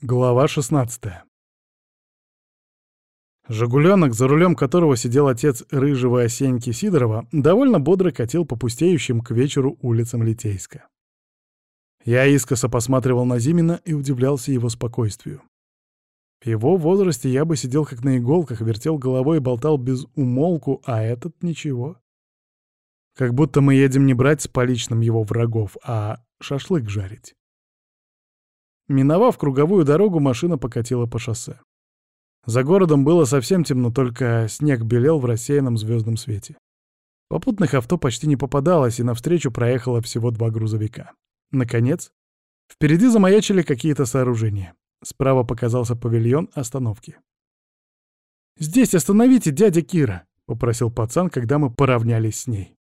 Глава 16 Жигуленок, за рулем которого сидел отец рыжего Осеньки Сидорова, довольно бодро катил по пустеющим к вечеру улицам Литейска. Я искоса посматривал на Зимина и удивлялся его спокойствию. В его возрасте я бы сидел как на иголках, вертел головой и болтал без умолку, а этот ничего. Как будто мы едем не брать с поличным его врагов, а шашлык жарить. Миновав круговую дорогу, машина покатила по шоссе. За городом было совсем темно, только снег белел в рассеянном звездном свете. Попутных авто почти не попадалось, и навстречу проехало всего два грузовика. Наконец, впереди замаячили какие-то сооружения. Справа показался павильон остановки. «Здесь остановите, дядя Кира!» — попросил пацан, когда мы поравнялись с ней.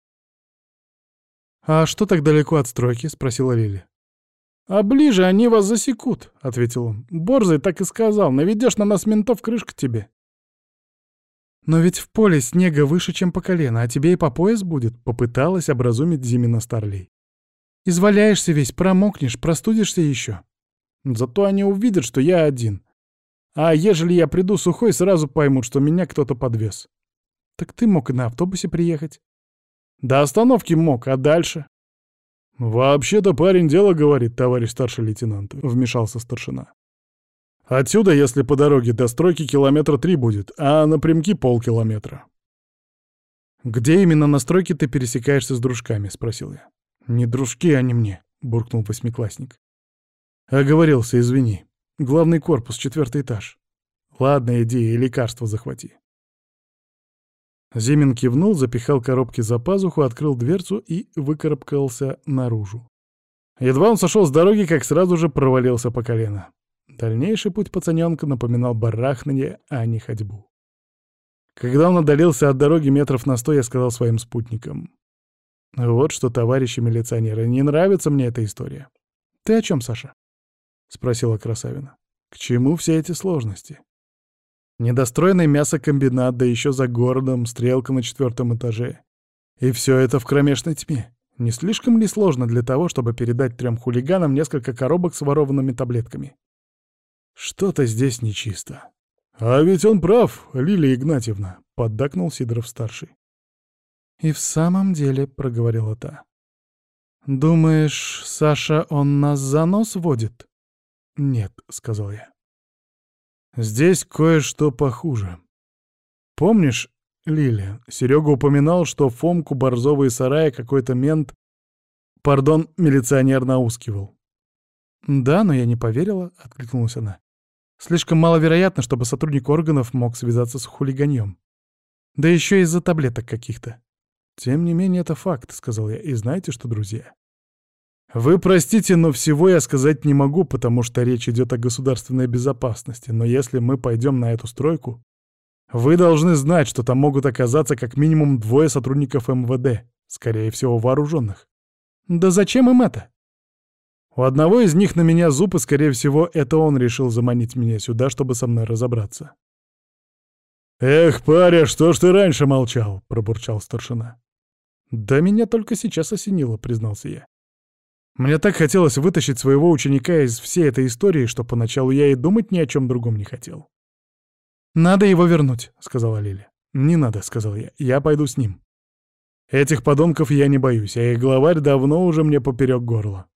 «А что так далеко от стройки?» — спросила Лили. «А ближе они вас засекут», — ответил он. «Борзый так и сказал. Наведешь на нас ментов, крышка тебе». «Но ведь в поле снега выше, чем по колено, а тебе и по пояс будет», — попыталась образумить Зимина Старлей. «Изваляешься весь, промокнешь, простудишься еще». «Зато они увидят, что я один. А ежели я приду сухой, сразу поймут, что меня кто-то подвез». «Так ты мог и на автобусе приехать». «До остановки мог, а дальше?» «Вообще-то парень дело говорит, товарищ старший лейтенант», — вмешался старшина. «Отсюда, если по дороге до стройки, километра три будет, а напрямки полкилометра». «Где именно на стройке ты пересекаешься с дружками?» — спросил я. «Не дружки, они мне», — буркнул восьмиклассник. «Оговорился, извини. Главный корпус, четвертый этаж. Ладно, иди и лекарство захвати». Зимин кивнул, запихал коробки за пазуху, открыл дверцу и выкарабкался наружу. Едва он сошел с дороги, как сразу же провалился по колено. Дальнейший путь пацаненка напоминал барахнание, а не ходьбу. Когда он отдалился от дороги метров на сто, я сказал своим спутникам. «Вот что, товарищи милиционеры, не нравится мне эта история». «Ты о чем, Саша?» — спросила Красавина. «К чему все эти сложности? Недостроенный мясокомбинат, да еще за городом, стрелка на четвертом этаже. И все это в кромешной тьме. Не слишком ли сложно для того, чтобы передать трем хулиганам несколько коробок с ворованными таблетками? Что-то здесь нечисто. «А ведь он прав, Лилия Игнатьевна», — поддакнул Сидоров-старший. «И в самом деле», — проговорила та. «Думаешь, Саша, он нас за нос водит?» «Нет», — сказал я. Здесь кое-что похуже. Помнишь, Лиля, Серега упоминал, что Фомку Борзова и Сарая какой-то мент, пардон, милиционер наускивал. «Да, но я не поверила», — откликнулась она. «Слишком маловероятно, чтобы сотрудник органов мог связаться с хулиганьем. Да еще из-за таблеток каких-то». «Тем не менее, это факт», — сказал я. «И знаете что, друзья? Вы простите, но всего я сказать не могу, потому что речь идет о государственной безопасности. Но если мы пойдем на эту стройку, вы должны знать, что там могут оказаться как минимум двое сотрудников МВД, скорее всего, вооруженных. Да зачем им это? У одного из них на меня зуб, и, скорее всего, это он решил заманить меня сюда, чтобы со мной разобраться. «Эх, паря, что ж ты раньше молчал?» — пробурчал старшина. «Да меня только сейчас осенило», — признался я. Мне так хотелось вытащить своего ученика из всей этой истории, что поначалу я и думать ни о чем другом не хотел. «Надо его вернуть», — сказала Лиля. «Не надо», — сказал я. «Я пойду с ним». Этих подонков я не боюсь, а их главарь давно уже мне поперек горла.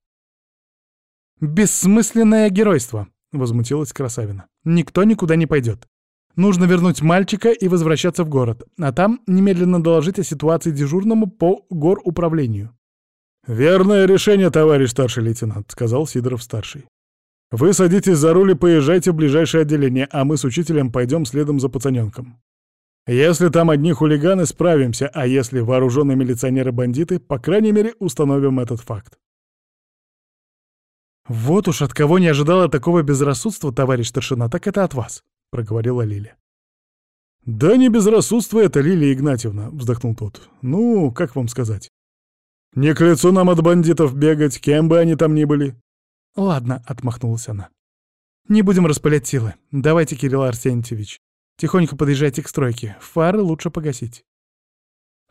«Бессмысленное геройство», — возмутилась Красавина. «Никто никуда не пойдет. Нужно вернуть мальчика и возвращаться в город, а там немедленно доложить о ситуации дежурному по гор управлению. «Верное решение, товарищ старший лейтенант», — сказал Сидоров-старший. «Вы садитесь за руль и поезжайте в ближайшее отделение, а мы с учителем пойдем следом за пацаненком. Если там одни хулиганы, справимся, а если вооруженные милиционеры-бандиты, по крайней мере, установим этот факт». «Вот уж от кого не ожидала такого безрассудства, товарищ старшина, так это от вас», — проговорила Лиля. «Да не безрассудство это, Лилия Игнатьевна», — вздохнул тот. «Ну, как вам сказать? Не к лицу нам от бандитов бегать, кем бы они там ни были. Ладно, отмахнулась она. Не будем распылять силы. Давайте, Кирилл Арсентьевич. Тихонько подъезжайте к стройке. Фары лучше погасить.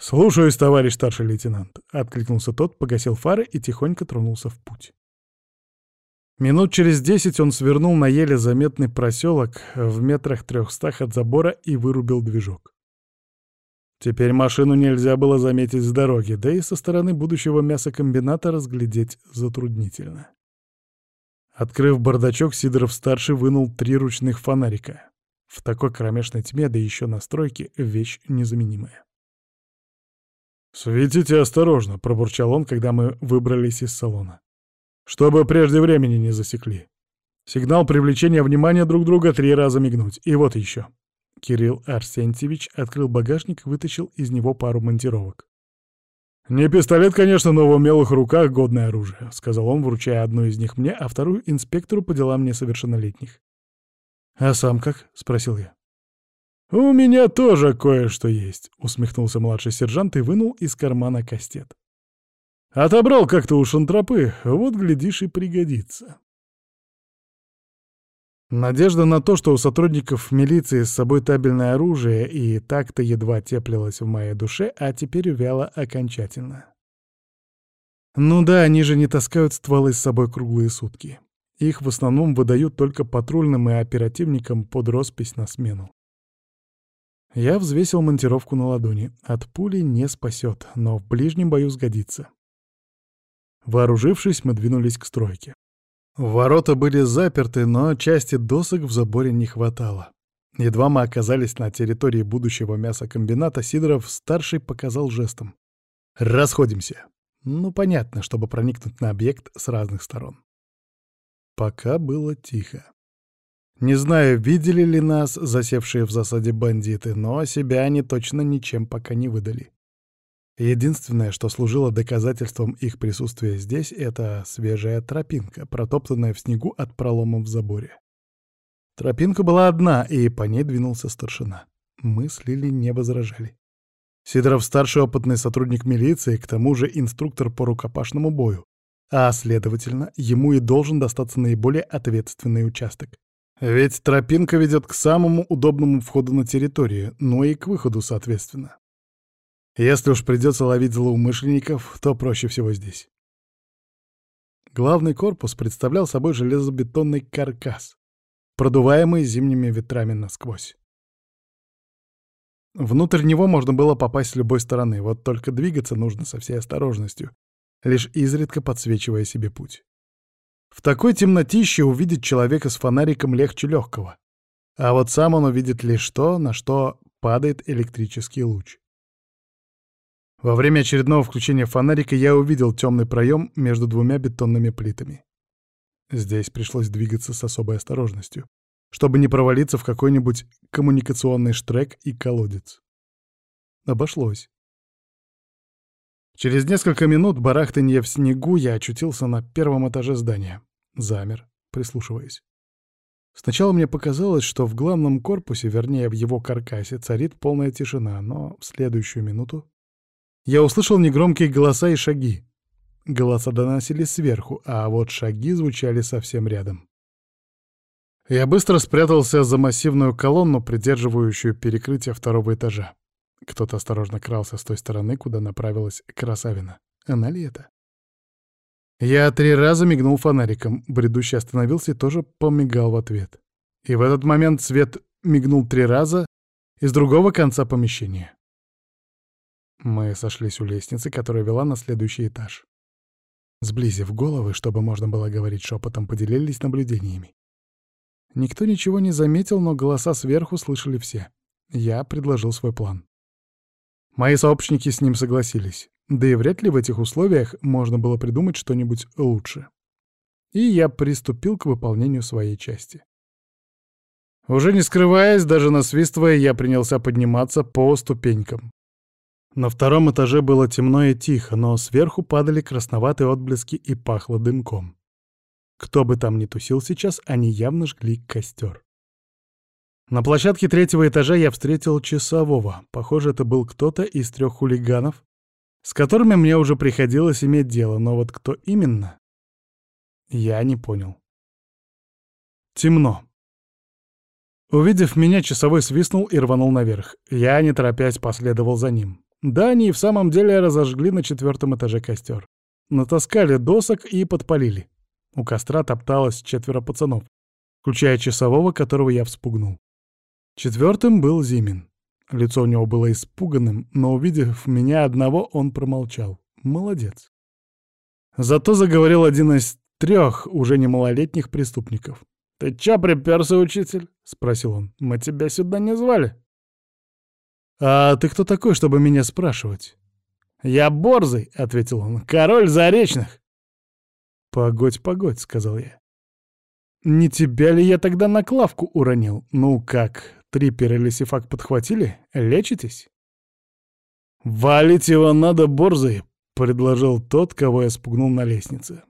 «Слушаюсь, товарищ старший лейтенант», — откликнулся тот, погасил фары и тихонько тронулся в путь. Минут через десять он свернул на еле заметный проселок в метрах трехстах от забора и вырубил движок. Теперь машину нельзя было заметить с дороги, да и со стороны будущего мясокомбината разглядеть затруднительно. Открыв бардачок, Сидоров-старший вынул три ручных фонарика. В такой кромешной тьме, да еще на стройке, вещь незаменимая. «Светите осторожно», — пробурчал он, когда мы выбрались из салона. «Чтобы прежде времени не засекли. Сигнал привлечения внимания друг друга три раза мигнуть. И вот еще». Кирилл Арсентьевич открыл багажник и вытащил из него пару монтировок. «Не пистолет, конечно, но в умелых руках годное оружие», — сказал он, вручая одну из них мне, а вторую — инспектору по делам несовершеннолетних. «А сам как?» — спросил я. «У меня тоже кое-что есть», — усмехнулся младший сержант и вынул из кармана кастет. «Отобрал как-то у шантропы, вот, глядишь, и пригодится». Надежда на то, что у сотрудников милиции с собой табельное оружие и так-то едва теплилась в моей душе, а теперь увяла окончательно. Ну да, они же не таскают стволы с собой круглые сутки. Их в основном выдают только патрульным и оперативникам под роспись на смену. Я взвесил монтировку на ладони. От пули не спасет, но в ближнем бою сгодится. Вооружившись, мы двинулись к стройке. Ворота были заперты, но части досок в заборе не хватало. Едва мы оказались на территории будущего мясокомбината, Сидоров-старший показал жестом. «Расходимся». Ну, понятно, чтобы проникнуть на объект с разных сторон. Пока было тихо. Не знаю, видели ли нас засевшие в засаде бандиты, но себя они точно ничем пока не выдали. Единственное, что служило доказательством их присутствия здесь, это свежая тропинка, протоптанная в снегу от пролома в заборе. Тропинка была одна, и по ней двинулся старшина. Мы с Лили не возражали. Сидоров — старший опытный сотрудник милиции, к тому же инструктор по рукопашному бою, а, следовательно, ему и должен достаться наиболее ответственный участок. Ведь тропинка ведет к самому удобному входу на территорию, но и к выходу, соответственно. Если уж придется ловить злоумышленников, то проще всего здесь. Главный корпус представлял собой железобетонный каркас, продуваемый зимними ветрами насквозь. Внутрь него можно было попасть с любой стороны, вот только двигаться нужно со всей осторожностью, лишь изредка подсвечивая себе путь. В такой темнотище увидеть человека с фонариком легче легкого, а вот сам он увидит лишь то, на что падает электрический луч. Во время очередного включения фонарика я увидел темный проем между двумя бетонными плитами. Здесь пришлось двигаться с особой осторожностью, чтобы не провалиться в какой-нибудь коммуникационный штрек и колодец. Обошлось. Через несколько минут барахтанье в снегу я очутился на первом этаже здания. Замер, прислушиваясь. Сначала мне показалось, что в главном корпусе, вернее, в его каркасе, царит полная тишина, но в следующую минуту я услышал негромкие голоса и шаги. Голоса доносились сверху, а вот шаги звучали совсем рядом. Я быстро спрятался за массивную колонну, придерживающую перекрытие второго этажа. Кто-то осторожно крался с той стороны, куда направилась красавина. Она ли это? Я три раза мигнул фонариком, бредущий остановился и тоже помигал в ответ. И в этот момент свет мигнул три раза из другого конца помещения. Мы сошлись у лестницы, которая вела на следующий этаж. Сблизив головы, чтобы можно было говорить шепотом, поделились наблюдениями. Никто ничего не заметил, но голоса сверху слышали все. Я предложил свой план. Мои сообщники с ним согласились. Да и вряд ли в этих условиях можно было придумать что-нибудь лучше. И я приступил к выполнению своей части. Уже не скрываясь, даже насвистывая, я принялся подниматься по ступенькам. На втором этаже было темно и тихо, но сверху падали красноватые отблески и пахло дымком. Кто бы там ни тусил сейчас, они явно жгли костер. На площадке третьего этажа я встретил часового. Похоже, это был кто-то из трех хулиганов, с которыми мне уже приходилось иметь дело, но вот кто именно, я не понял. Темно. Увидев меня, часовой свистнул и рванул наверх. Я, не торопясь, последовал за ним. Да, они и в самом деле разожгли на четвертом этаже костер. Натаскали досок и подпалили. У костра топталось четверо пацанов, включая часового, которого я вспугнул. Четвертым был Зимин. Лицо у него было испуганным, но, увидев меня одного, он промолчал. Молодец. Зато заговорил один из трех уже не малолетних преступников. «Ты чё приперся, учитель?» — спросил он. «Мы тебя сюда не звали». «А ты кто такой, чтобы меня спрашивать?» «Я Борзый», — ответил он, — «король Заречных». «Погодь, погодь», — сказал я. «Не тебя ли я тогда на Клавку уронил? Ну как, Триппер или Сифак подхватили? Лечитесь?» «Валить его надо, Борзый», — предложил тот, кого я спугнул на лестнице.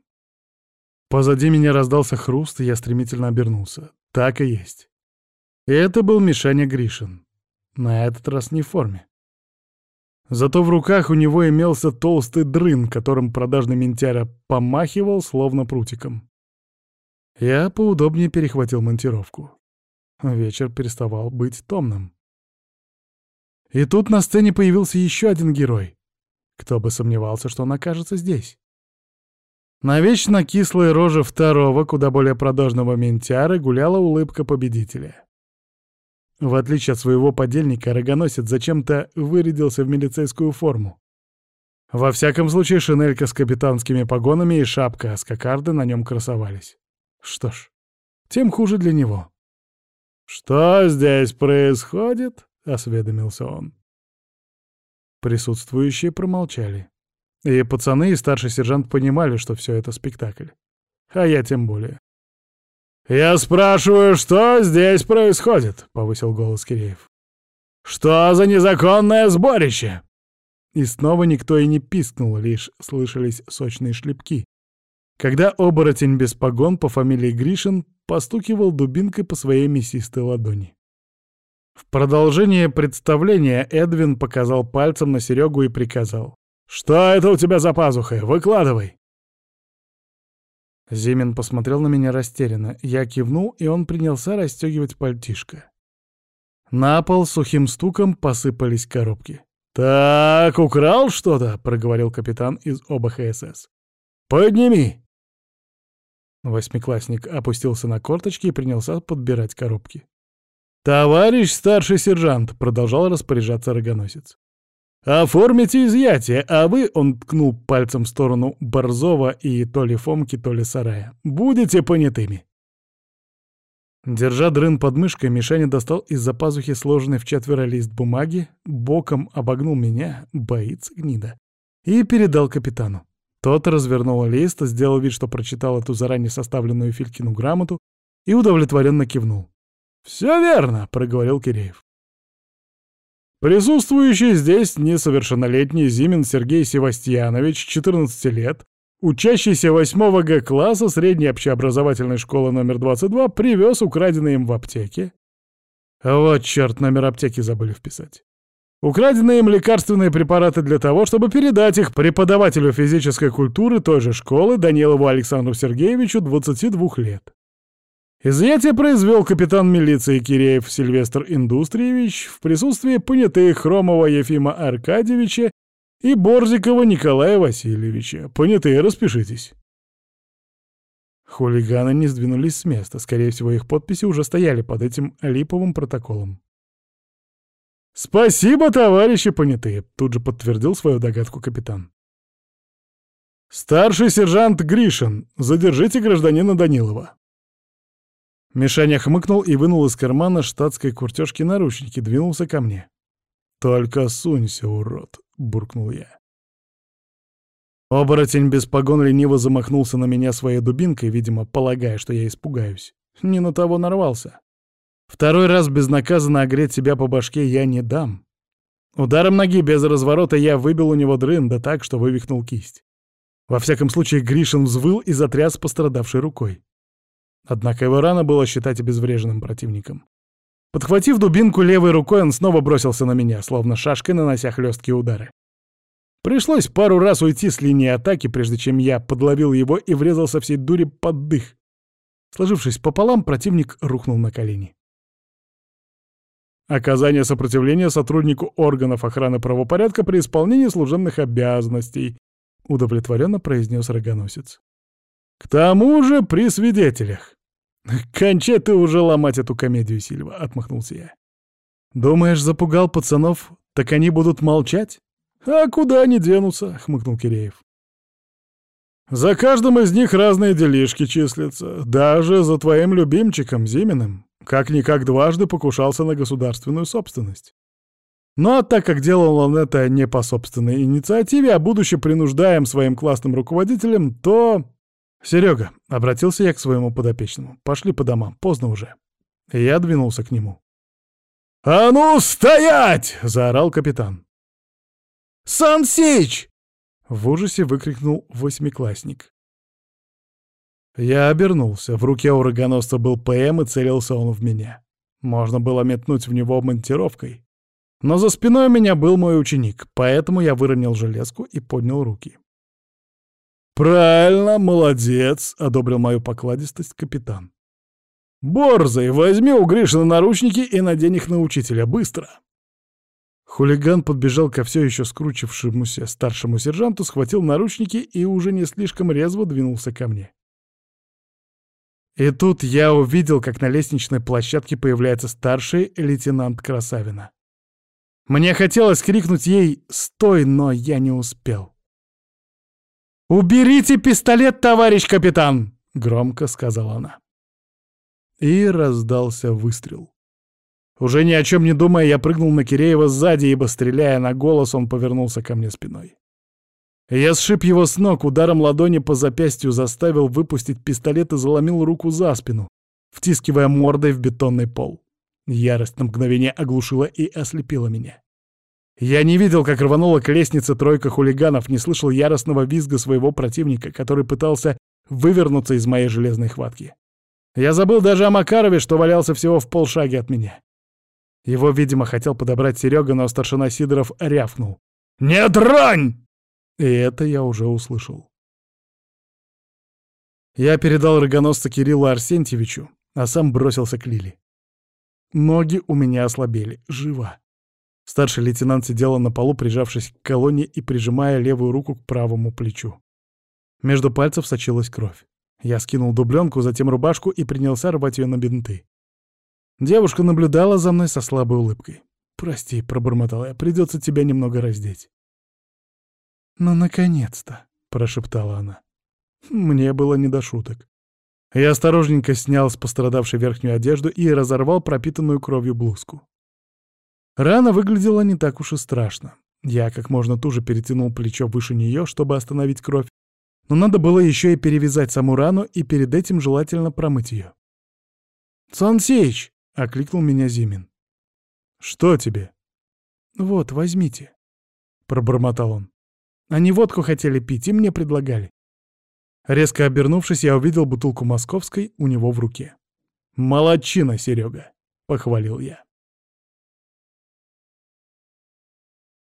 Позади меня раздался хруст, и я стремительно обернулся. Так и есть. Это был Мишаня Гришин. На этот раз не в форме. Зато в руках у него имелся толстый дрын, которым продажный ментяра помахивал, словно прутиком. Я поудобнее перехватил монтировку. Вечер переставал быть томным. И тут на сцене появился еще один герой. Кто бы сомневался, что он окажется здесь. На вечно кислой роже второго, куда более продажного ментяра, гуляла улыбка победителя. В отличие от своего подельника, рогоносец зачем-то вырядился в милицейскую форму. Во всяком случае, шинелька с капитанскими погонами и шапка с кокарды на нем красовались. Что ж, тем хуже для него. «Что здесь происходит?» — осведомился он. Присутствующие промолчали. И пацаны, и старший сержант понимали, что все это спектакль. А я тем более. «Я спрашиваю, что здесь происходит?» — повысил голос Киреев. «Что за незаконное сборище?» И снова никто и не пискнул, лишь слышались сочные шлепки. Когда оборотень без погон по фамилии Гришин постукивал дубинкой по своей мясистой ладони. В продолжение представления Эдвин показал пальцем на Серегу и приказал. «Что это у тебя за пазухой? Выкладывай!» Зимин посмотрел на меня растерянно. Я кивнул, и он принялся расстегивать пальтишко. На пол сухим стуком посыпались коробки. «Так, украл что-то?» — проговорил капитан из ОБХСС. «Подними!» Восьмиклассник опустился на корточки и принялся подбирать коробки. «Товарищ старший сержант!» — продолжал распоряжаться рогоносец. «Оформите изъятие, а вы...» — он ткнул пальцем в сторону Борзова и то ли Фомки, то ли Сарая. «Будете понятыми». Держа дрын под мышкой, Мишаня достал из-за пазухи сложенный в четверо лист бумаги, боком обогнул меня, боится гнида, и передал капитану. Тот развернул лист, сделал вид, что прочитал эту заранее составленную Филькину грамоту и удовлетворенно кивнул. «Все верно», — проговорил Киреев. Присутствующий здесь несовершеннолетний Зимин Сергей Севастьянович, 14 лет, учащийся 8 Г класса средней общеобразовательной школы номер 22, привез украденные им в аптеке. Вот черт, номер аптеки забыли вписать. Украденные им лекарственные препараты для того, чтобы передать их преподавателю физической культуры той же школы Данилову Александру Сергеевичу, 22 лет. Изъятие произвел капитан милиции Киреев Сильвестр Индустриевич в присутствии понятых Хромова Ефима Аркадьевича и Борзикова Николая Васильевича. Понятые, распишитесь. Хулиганы не сдвинулись с места. Скорее всего, их подписи уже стояли под этим липовым протоколом. «Спасибо, товарищи понятые», — тут же подтвердил свою догадку капитан. «Старший сержант Гришин, задержите гражданина Данилова». Мишаня хмыкнул и вынул из кармана штатской куртежки наручники, двинулся ко мне. «Только сунься, урод!» — буркнул я. Оборотень без погон лениво замахнулся на меня своей дубинкой, видимо, полагая, что я испугаюсь. Не на того нарвался. Второй раз безнаказанно огреть себя по башке я не дам. Ударом ноги без разворота я выбил у него дрын, да так, что вывихнул кисть. Во всяком случае, Гришин взвыл и затряс пострадавшей рукой. Однако его рано было считать обезвреженным противником. Подхватив дубинку левой рукой, он снова бросился на меня, словно шашкой нанося хлесткие удары. Пришлось пару раз уйти с линии атаки, прежде чем я подловил его и врезался всей дури под дых. Сложившись пополам, противник рухнул на колени. Оказание сопротивления сотруднику органов охраны правопорядка при исполнении служебных обязанностей, удовлетворенно произнес рогоносец. К тому же при свидетелях. «Кончай ты уже ломать эту комедию, Сильва», — отмахнулся я. «Думаешь, запугал пацанов, так они будут молчать?» «А куда они денутся?» — хмыкнул Киреев. «За каждым из них разные делишки числятся. Даже за твоим любимчиком, Зиминым, как-никак дважды покушался на государственную собственность. Но так как делал он это не по собственной инициативе, а будучи принуждаем своим классным руководителем, то... «Серега», — обратился я к своему подопечному, — «пошли по домам, поздно уже». Я двинулся к нему. «А ну, стоять!» — заорал капитан. «Сан Сеич!» — в ужасе выкрикнул восьмиклассник. Я обернулся. В руке у был ПМ, и целился он в меня. Можно было метнуть в него монтировкой. Но за спиной у меня был мой ученик, поэтому я выронил железку и поднял руки. «Правильно, молодец!» — одобрил мою покладистость капитан. «Борзый, возьми у Гришина наручники и надень их на учителя, быстро!» Хулиган подбежал ко все еще скручившемуся старшему сержанту, схватил наручники и уже не слишком резво двинулся ко мне. И тут я увидел, как на лестничной площадке появляется старший лейтенант Красавина. Мне хотелось крикнуть ей «Стой!», но я не успел. «Уберите пистолет, товарищ капитан!» — громко сказала она. И раздался выстрел. Уже ни о чем не думая, я прыгнул на Киреева сзади, ибо, стреляя на голос, он повернулся ко мне спиной. Я сшиб его с ног, ударом ладони по запястью заставил выпустить пистолет и заломил руку за спину, втискивая мордой в бетонный пол. Ярость на мгновение оглушила и ослепила меня. Я не видел, как рванула к лестнице тройка хулиганов, не слышал яростного визга своего противника, который пытался вывернуться из моей железной хватки. Я забыл даже о Макарове, что валялся всего в полшаге от меня. Его, видимо, хотел подобрать Серега, но старшина Сидоров рявкнул. «Не дрань!» И это я уже услышал. Я передал рогоносца Кириллу Арсентьевичу, а сам бросился к Лиле. Ноги у меня ослабели. Жива. Старший лейтенант сидела на полу, прижавшись к колонне и прижимая левую руку к правому плечу. Между пальцев сочилась кровь. Я скинул дубленку, затем рубашку и принялся рвать ее на бинты. Девушка наблюдала за мной со слабой улыбкой. «Прости», — пробормотал я, — «придется тебя немного раздеть». «Ну, наконец-то», — прошептала она. Мне было не до шуток. Я осторожненько снял с пострадавшей верхнюю одежду и разорвал пропитанную кровью блузку. Рана выглядела не так уж и страшно. Я как можно туже перетянул плечо выше нее, чтобы остановить кровь, но надо было еще и перевязать саму рану и перед этим желательно промыть ее. «Сансеич!» — окликнул меня Зимин. «Что тебе?» «Вот, возьмите», — пробормотал он. «Они водку хотели пить и мне предлагали». Резко обернувшись, я увидел бутылку московской у него в руке. «Молодчина, Серега!» — похвалил я.